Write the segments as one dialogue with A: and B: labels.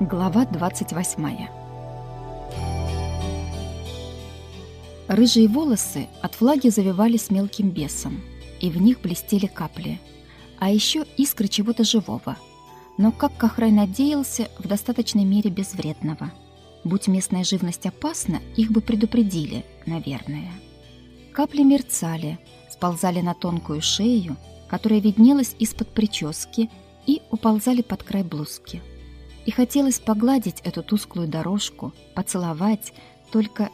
A: Глава 28. Рыжие волосы от влаги завивались мелким бесом, и в них блестели капли, а еще искры чего-то живого. Но, как Кахрай надеялся, в достаточной мере безвредного. Будь местная живность опасна, их бы предупредили, наверное. Капли мерцали, сползали на тонкую шею, которая виднелась из-под прически, и уползали под край блузки. И хотелось погладить эту тусклую дорожку, поцеловать, только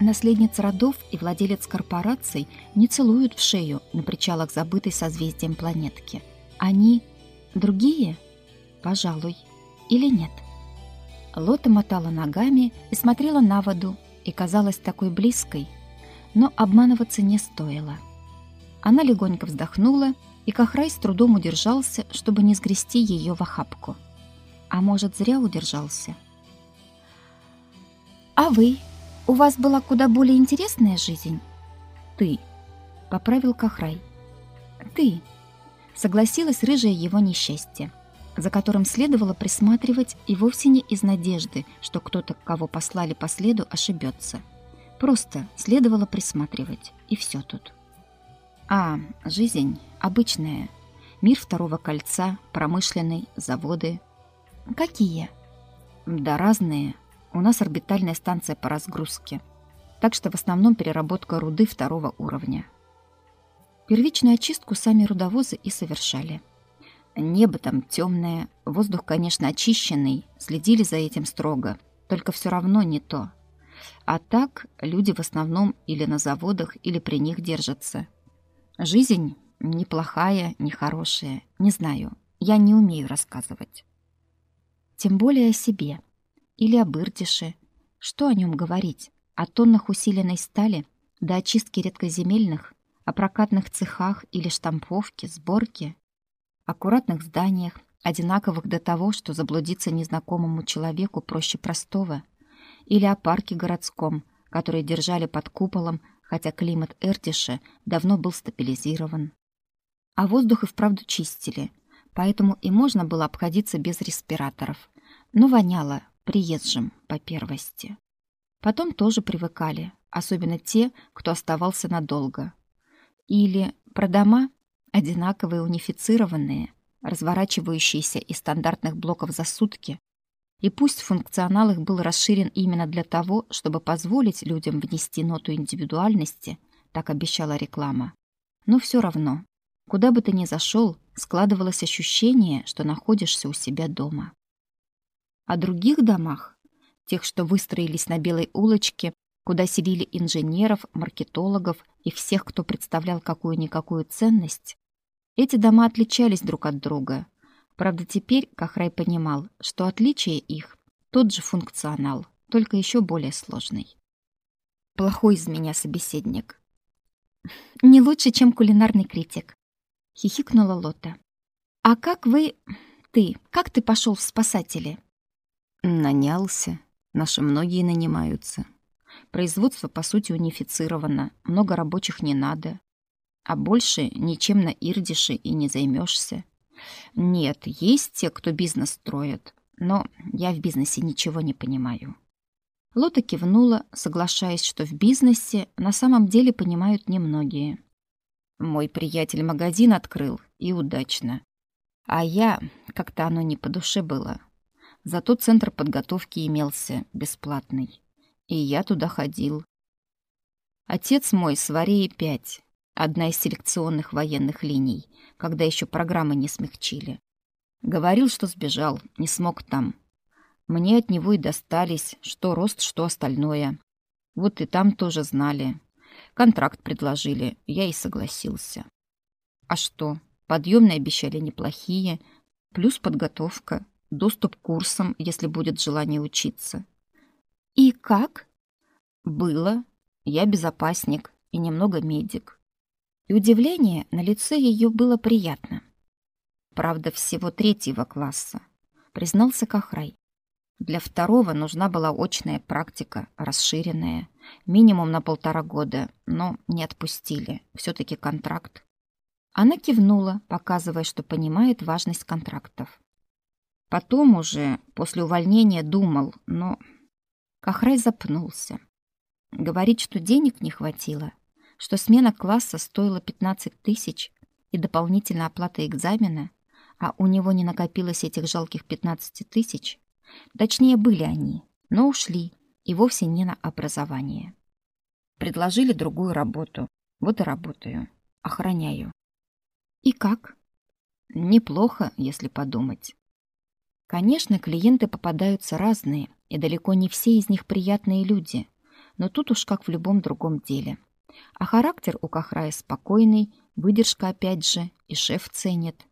A: наследниц родов и владелец корпораций не целуют в шею на причалах забытой созвездием планетки. Они другие? Пожалуй. Или нет? Лота мотала ногами и смотрела на воду, и казалась такой близкой, но обманываться не стоило. Она легонько вздохнула, и Кахрай с трудом удержался, чтобы не сгрести ее в охапку. А может, зря удержался. «А вы? У вас была куда более интересная жизнь?» «Ты», — поправил Кахрай. «Ты», — согласилась рыжая его несчастье, за которым следовало присматривать и вовсе не из надежды, что кто-то, кого послали по следу, ошибется. Просто следовало присматривать, и все тут. А, жизнь обычная. Мир второго кольца, промышленный, заводы, Какие? Да разные. У нас орбитальная станция по разгрузке. Так что в основном переработка руды второго уровня. Первичную очистку сами рудовозы и совершали. Небо там темное, воздух, конечно, очищенный, следили за этим строго, только все равно не то. А так люди в основном или на заводах, или при них держатся. Жизнь неплохая, нехорошая, не знаю, я не умею рассказывать тем более о себе. Или об Иртише. Что о нем говорить? О тоннах усиленной стали, до очистки редкоземельных, о прокатных цехах или штамповке, сборке, аккуратных зданиях, одинаковых до того, что заблудиться незнакомому человеку проще простого, или о парке городском, который держали под куполом, хотя климат Эртиша давно был стабилизирован. А воздух и вправду чистили — поэтому и можно было обходиться без респираторов. Но воняло приезжим по первости. Потом тоже привыкали, особенно те, кто оставался надолго. Или про дома одинаковые унифицированные, разворачивающиеся из стандартных блоков за сутки, и пусть функционал их был расширен именно для того, чтобы позволить людям внести ноту индивидуальности, так обещала реклама. Но все равно, куда бы ты ни зашел, складывалось ощущение, что находишься у себя дома. О других домах, тех, что выстроились на Белой улочке, куда селили инженеров, маркетологов и всех, кто представлял какую-никакую ценность, эти дома отличались друг от друга. Правда, теперь Кахрай понимал, что отличие их — тот же функционал, только еще более сложный. Плохой из меня собеседник. Не лучше, чем кулинарный критик хихикнула Лота. А как вы ты, как ты пошел в спасатели? Нанялся. Наши многие нанимаются. Производство по сути унифицировано, много рабочих не надо. А больше ничем на Ирдише и не займешься. Нет, есть те, кто бизнес строит, но я в бизнесе ничего не понимаю. Лота кивнула, соглашаясь, что в бизнесе на самом деле понимают немногие. Мой приятель магазин открыл, и удачно. А я, как-то оно не по душе было. Зато центр подготовки имелся, бесплатный. И я туда ходил. Отец мой с Вареи-5, одна из селекционных военных линий, когда еще программы не смягчили. Говорил, что сбежал, не смог там. Мне от него и достались, что рост, что остальное. Вот и там тоже знали. Контракт предложили, я и согласился. А что, подъемные обещали неплохие, плюс подготовка, доступ к курсам, если будет желание учиться. И как? Было. Я безопасник и немного медик. И удивление на лице ее было приятно. Правда, всего третьего класса, признался Кахрай. Для второго нужна была очная практика, расширенная, минимум на полтора года, но не отпустили. все таки контракт. Она кивнула, показывая, что понимает важность контрактов. Потом уже, после увольнения, думал, но... Кахрай запнулся. Говорит, что денег не хватило, что смена класса стоила 15 тысяч и дополнительная оплата экзамена, а у него не накопилось этих жалких 15 тысяч. Точнее, были они, но ушли, и вовсе не на образование. Предложили другую работу. Вот и работаю. Охраняю. И как? Неплохо, если подумать. Конечно, клиенты попадаются разные, и далеко не все из них приятные люди, но тут уж как в любом другом деле. А характер у Кахрая спокойный, выдержка опять же, и шеф ценит.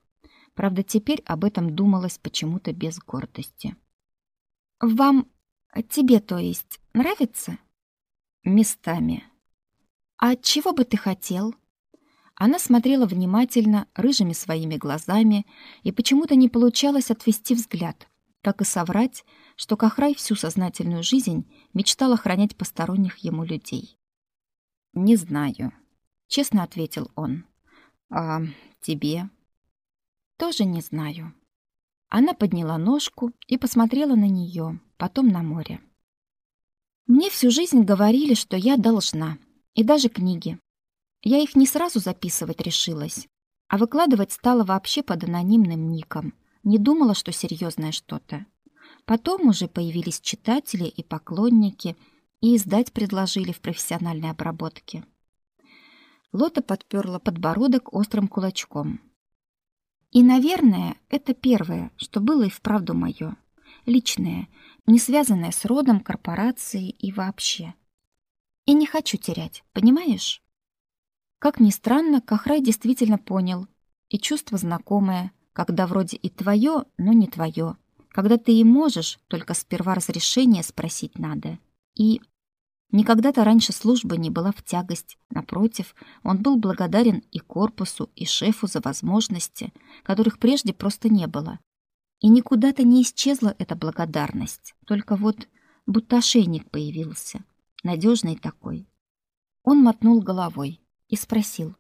A: Правда, теперь об этом думалось почему-то без гордости. «Вам, тебе, то есть, нравится?» «Местами». «А чего бы ты хотел?» Она смотрела внимательно, рыжими своими глазами, и почему-то не получалось отвести взгляд, как и соврать, что Кахрай всю сознательную жизнь мечтал охранять посторонних ему людей. «Не знаю», — честно ответил он. «А тебе?» «Тоже не знаю». Она подняла ножку и посмотрела на нее, потом на море. «Мне всю жизнь говорили, что я должна, и даже книги. Я их не сразу записывать решилась, а выкладывать стала вообще под анонимным ником. Не думала, что серьезное что-то. Потом уже появились читатели и поклонники, и издать предложили в профессиональной обработке. Лота подперла подбородок острым кулачком. И, наверное, это первое, что было и вправду мое. Личное, не связанное с родом, корпорацией и вообще. И не хочу терять, понимаешь? Как ни странно, Кахрай действительно понял. И чувство знакомое, когда вроде и твое, но не твое. Когда ты и можешь, только сперва разрешение спросить надо. И никогда-то раньше служба не была в тягость. Напротив, он был благодарен и корпусу, и шефу за возможности, которых прежде просто не было. И никуда-то не исчезла эта благодарность. Только вот будто ошейник появился. надежный такой. Он мотнул головой и спросил.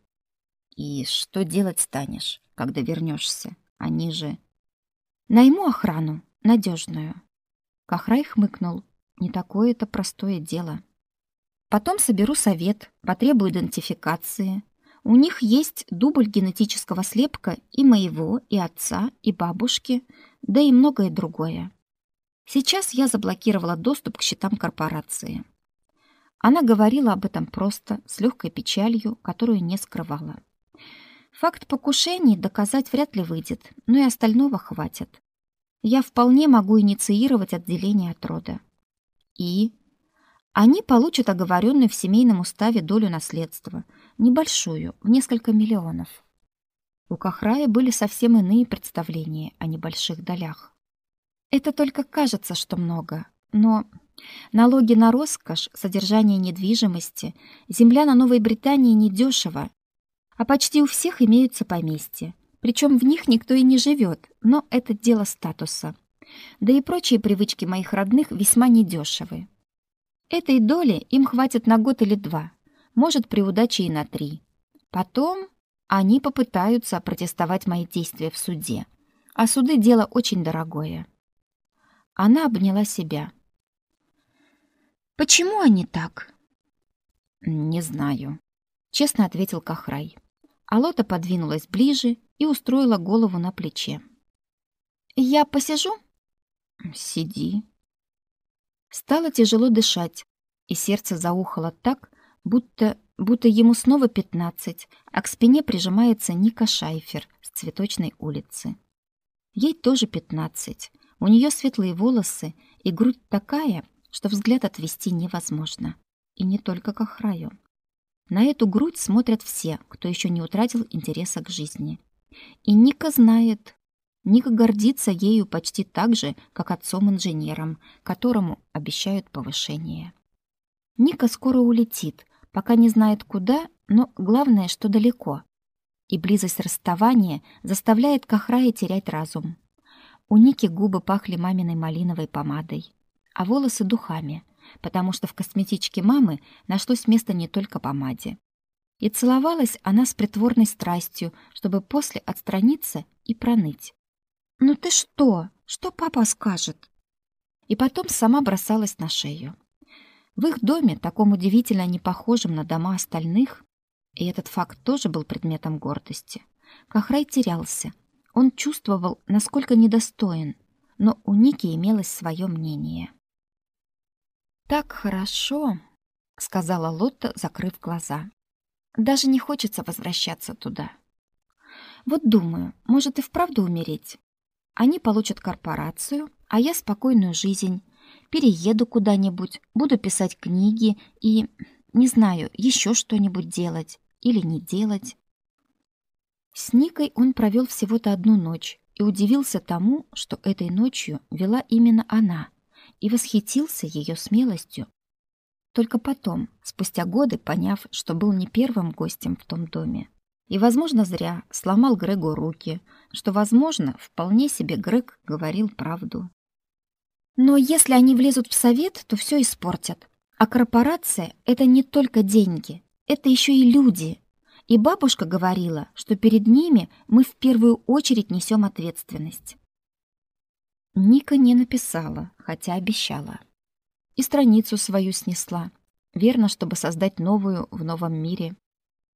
A: «И что делать станешь, когда вернешься? Они же...» «Найму охрану, надежную». Кахрай хмыкнул. «Не такое это простое дело». «Потом соберу совет, потребую идентификации. У них есть дубль генетического слепка и моего, и отца, и бабушки, да и многое другое. Сейчас я заблокировала доступ к счетам корпорации. Она говорила об этом просто, с легкой печалью, которую не скрывала. Факт покушений доказать вряд ли выйдет, но и остального хватит. Я вполне могу инициировать отделение от рода. И они получат оговоренную в семейном уставе долю наследства, небольшую, в несколько миллионов. У Кахрая были совсем иные представления о небольших долях. Это только кажется, что много, но Налоги на роскошь, содержание недвижимости, земля на Новой Британии недешево, а почти у всех имеются поместья. Причем в них никто и не живет, но это дело статуса. Да и прочие привычки моих родных весьма недешевы. Этой доли им хватит на год или два, может, при удаче и на три. Потом они попытаются протестовать мои действия в суде. А суды — дело очень дорогое. Она обняла себя. Почему они так? Не знаю, честно ответил Кахрай. Алота подвинулась ближе и устроила голову на плече. Я посижу? Сиди. Стало тяжело дышать, и сердце заухало так, будто будто ему снова пятнадцать, а к спине прижимается Ника Шайфер с цветочной улицы. Ей тоже пятнадцать. У нее светлые волосы и грудь такая, что взгляд отвести невозможно. И не только к охраю. На эту грудь смотрят все, кто еще не утратил интереса к жизни. И Ника знает. Ника гордится ею почти так же, как отцом-инженером, которому обещают повышение. Ника скоро улетит, пока не знает куда, но главное, что далеко. И близость расставания заставляет Кахрая терять разум. У Ники губы пахли маминой малиновой помадой а волосы духами, потому что в косметичке мамы нашлось место не только помаде. И целовалась она с притворной страстью, чтобы после отстраниться и проныть. «Ну ты что? Что папа скажет?» И потом сама бросалась на шею. В их доме, таком удивительно не похожем на дома остальных, и этот факт тоже был предметом гордости, Кахрай терялся. Он чувствовал, насколько недостоин, но у Ники имелось свое мнение. «Так хорошо», — сказала Лотта, закрыв глаза. «Даже не хочется возвращаться туда. Вот думаю, может и вправду умереть. Они получат корпорацию, а я спокойную жизнь. Перееду куда-нибудь, буду писать книги и, не знаю, еще что-нибудь делать или не делать. С Никой он провел всего-то одну ночь и удивился тому, что этой ночью вела именно она, и восхитился ее смелостью. Только потом, спустя годы, поняв, что был не первым гостем в том доме, и, возможно, зря сломал Грегу руки, что, возможно, вполне себе Грег говорил правду. Но если они влезут в совет, то все испортят. А корпорация — это не только деньги, это еще и люди. И бабушка говорила, что перед ними мы в первую очередь несем ответственность. Ника не написала, хотя обещала. И страницу свою снесла, верно, чтобы создать новую в новом мире.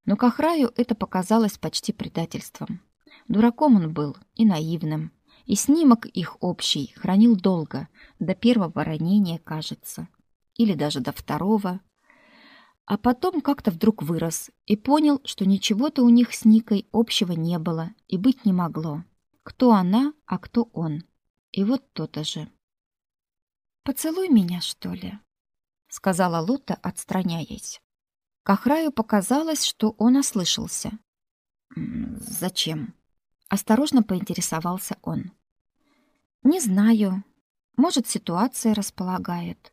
A: Но Кахраю это показалось почти предательством. Дураком он был и наивным, и снимок их общий хранил долго, до первого ранения, кажется, или даже до второго. А потом как-то вдруг вырос и понял, что ничего-то у них с Никой общего не было и быть не могло. Кто она, а кто он. И вот то-то же. «Поцелуй меня, что ли?» — сказала Лотта, отстраняясь. Кахраю показалось, что он ослышался. «Зачем?» — осторожно поинтересовался он. «Не знаю. Может, ситуация располагает».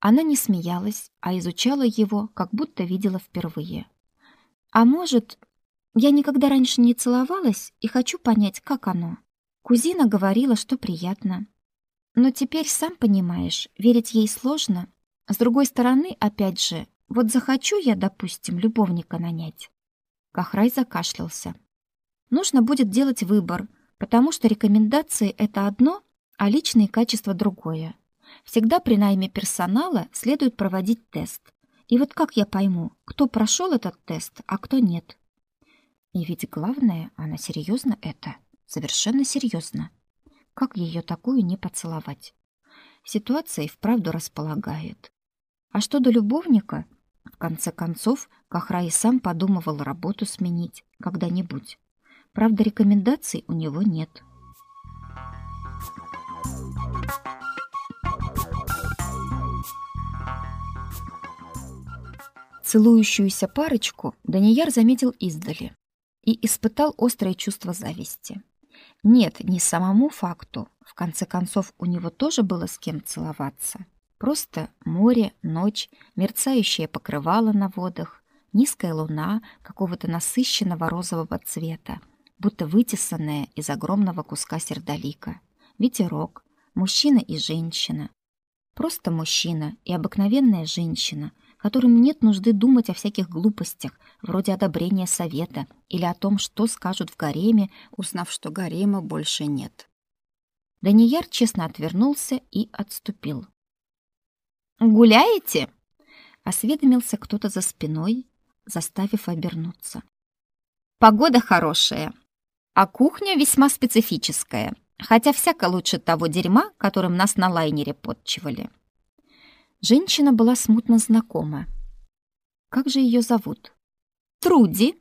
A: Она не смеялась, а изучала его, как будто видела впервые. «А может, я никогда раньше не целовалась и хочу понять, как оно?» Кузина говорила, что приятно. Но теперь, сам понимаешь, верить ей сложно. С другой стороны, опять же, вот захочу я, допустим, любовника нанять. Кахрай закашлялся. Нужно будет делать выбор, потому что рекомендации это одно, а личные качества другое. Всегда при найме персонала следует проводить тест. И вот как я пойму, кто прошел этот тест, а кто нет? И ведь главное, она серьезно это, совершенно серьезно. Как ее такую не поцеловать? Ситуация и вправду располагает. А что до любовника, в конце концов, Кахра и сам подумывал работу сменить когда-нибудь. Правда, рекомендаций у него нет. Целующуюся парочку Данияр заметил издали и испытал острое чувство зависти. Нет, не самому факту. В конце концов, у него тоже было с кем целоваться. Просто море, ночь, мерцающее покрывало на водах, низкая луна какого-то насыщенного розового цвета, будто вытесанная из огромного куска сердолика. Ветерок, мужчина и женщина. Просто мужчина и обыкновенная женщина, которым нет нужды думать о всяких глупостях, вроде одобрения совета или о том, что скажут в гареме, узнав, что гарема больше нет. Данияр честно отвернулся и отступил. «Гуляете?» — осведомился кто-то за спиной, заставив обернуться. «Погода хорошая, а кухня весьма специфическая, хотя всяко лучше того дерьма, которым нас на лайнере подчивали». Женщина была смутно знакома. Как же ее зовут? Труди.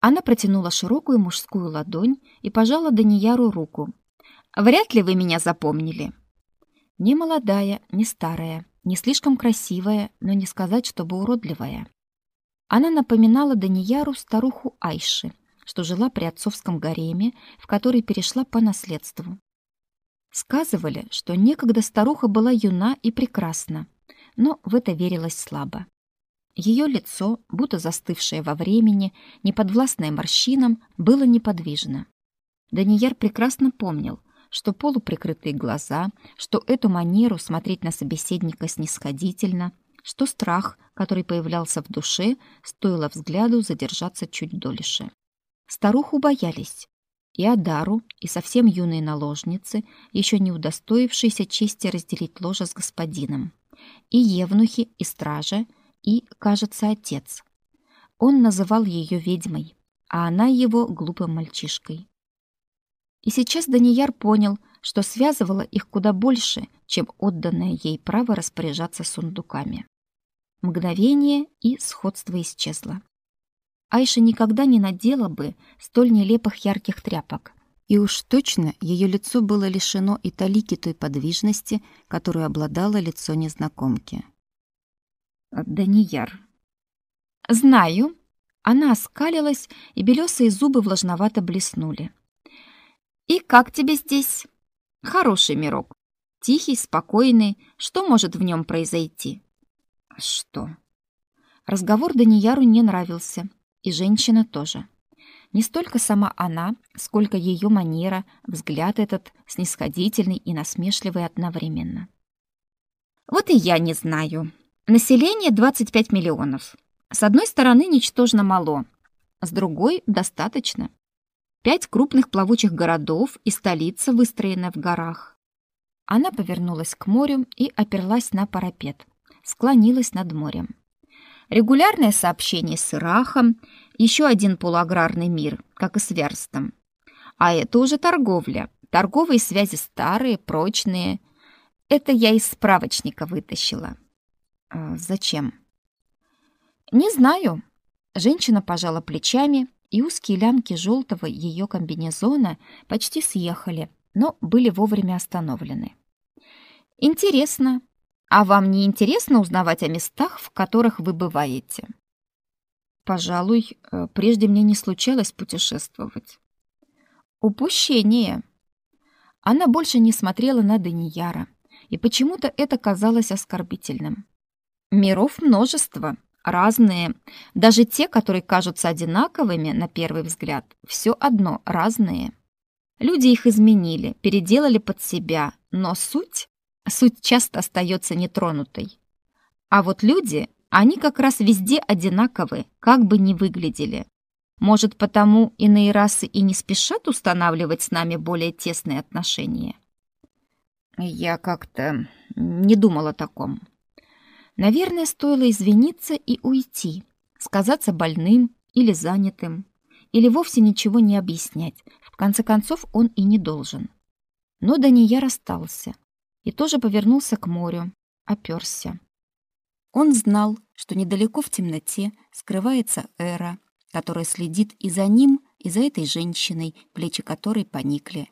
A: Она протянула широкую мужскую ладонь и пожала Данияру руку. Вряд ли вы меня запомнили. Не молодая, не старая, не слишком красивая, но не сказать, чтобы уродливая. Она напоминала Данияру старуху Айши, что жила при отцовском гареме, в который перешла по наследству. Сказывали, что некогда старуха была юна и прекрасна, но в это верилось слабо. Ее лицо, будто застывшее во времени, неподвластное морщинам, было неподвижно. Данияр прекрасно помнил, что полуприкрытые глаза, что эту манеру смотреть на собеседника снисходительно, что страх, который появлялся в душе, стоило взгляду задержаться чуть дольше. Старуху боялись. и Адару, и совсем юные наложницы, еще не удостоившиеся чести разделить ложе с господином, и евнухи, и стража, и, кажется, отец. Он называл ее ведьмой, а она его глупым мальчишкой. И сейчас Данияр понял, что связывало их куда больше, чем отданное ей право распоряжаться сундуками. Мгновение, и сходство исчезло. Айша никогда не надела бы столь нелепых ярких тряпок, и уж точно ее лицо было лишено и талики той подвижности, которую обладало лицо незнакомки. «Данияр». «Знаю». Она оскалилась, и белесые зубы влажновато блеснули. «И как тебе здесь?» «Хороший мирок. Тихий, спокойный. Что может в нем произойти?» «Что?» Разговор Данияру не нравился, и женщина тоже. Не столько сама она, сколько ее манера, взгляд этот снисходительный и насмешливый одновременно. «Вот и я не знаю», Население 25 миллионов. С одной стороны, ничтожно мало, с другой достаточно. Пять крупных плавучих городов и столица, выстроенная в горах. Она повернулась к морю и оперлась на парапет, склонилась над морем. Регулярное сообщение с Ирахом, еще один полуаграрный мир, как и с Верстом. А это уже торговля. Торговые связи старые, прочные. Это я из справочника вытащила. А зачем? Не знаю. Женщина пожала плечами, и узкие лямки желтого ее комбинезона почти съехали, но были вовремя остановлены. Интересно. А вам не интересно узнавать о местах, в которых вы бываете? Пожалуй, э, прежде мне не случалось путешествовать. Упущение. Она больше не смотрела на Данияра, и почему-то это казалось оскорбительным. Миров множество, разные. Даже те, которые кажутся одинаковыми на первый взгляд, все одно разные. Люди их изменили, переделали под себя, но суть, суть часто остается нетронутой. А вот люди, они как раз везде одинаковы, как бы ни выглядели. Может, потому иные расы и не спешат устанавливать с нами более тесные отношения? Я как-то не думала о таком. Наверное, стоило извиниться и уйти, сказаться больным или занятым, или вовсе ничего не объяснять. В конце концов, он и не должен. Но Дания расстался и тоже повернулся к морю, оперся. Он знал, что недалеко в темноте скрывается Эра, которая следит и за ним, и за этой женщиной, плечи которой поникли.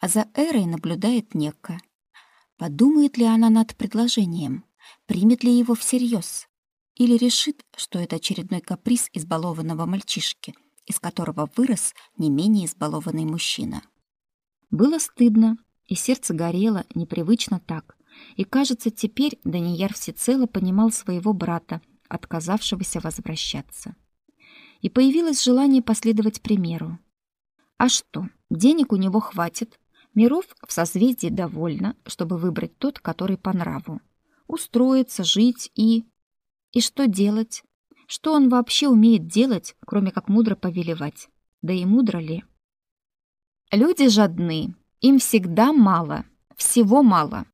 A: А за Эрой наблюдает Нека. Подумает ли она над предложением? примет ли его всерьез или решит, что это очередной каприз избалованного мальчишки, из которого вырос не менее избалованный мужчина. Было стыдно, и сердце горело непривычно так, и, кажется, теперь Данияр всецело понимал своего брата, отказавшегося возвращаться. И появилось желание последовать примеру. А что, денег у него хватит, миров в созвездии довольно, чтобы выбрать тот, который по нраву устроиться, жить и... И что делать? Что он вообще умеет делать, кроме как мудро повелевать? Да и мудро ли? Люди жадны, им всегда мало, всего мало.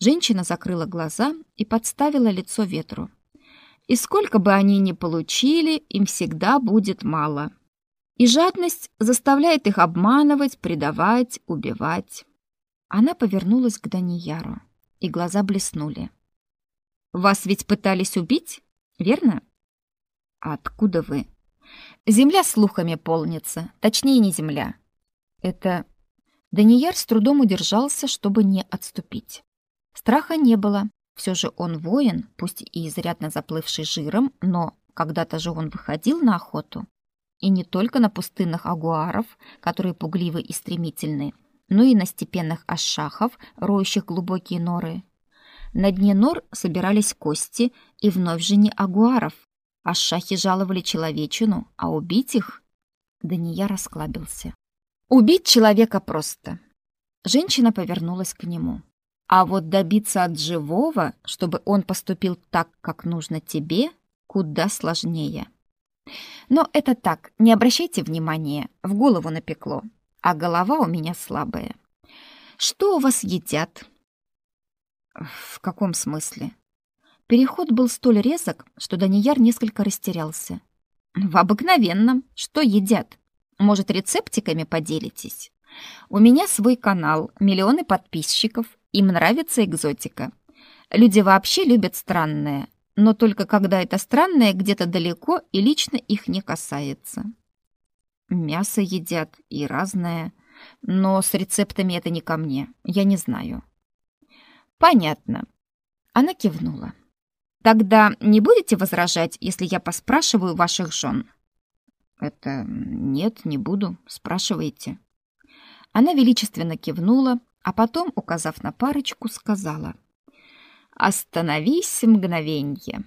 A: Женщина закрыла глаза и подставила лицо ветру. И сколько бы они ни получили, им всегда будет мало. И жадность заставляет их обманывать, предавать, убивать. Она повернулась к Данияру, и глаза блеснули. Вас ведь пытались убить, верно? откуда вы? Земля слухами полнится, точнее не земля. Это Данияр с трудом удержался, чтобы не отступить. Страха не было. Все же он воин, пусть и изрядно заплывший жиром, но когда-то же он выходил на охоту. И не только на пустынных агуаров, которые пугливы и стремительны, но и на степенных ашахов, роющих глубокие норы, на дне нор собирались кости, и вновь же не агуаров. А шахи жаловали человечину, а убить их... Дания расклабился. Убить человека просто. Женщина повернулась к нему. А вот добиться от живого, чтобы он поступил так, как нужно тебе, куда сложнее. Но это так, не обращайте внимания, в голову напекло. а голова у меня слабая. Что у вас едят? В каком смысле? Переход был столь резок, что Данияр несколько растерялся. В обыкновенном. Что едят? Может, рецептиками поделитесь? У меня свой канал, миллионы подписчиков, им нравится экзотика. Люди вообще любят странное, но только когда это странное где-то далеко и лично их не касается. Мясо едят и разное, но с рецептами это не ко мне, я не знаю. Понятно. Она кивнула. Тогда не будете возражать, если я поспрашиваю ваших жен? Это нет, не буду. Спрашивайте. Она величественно кивнула, а потом, указав на парочку, сказала: "Остановись мгновенье.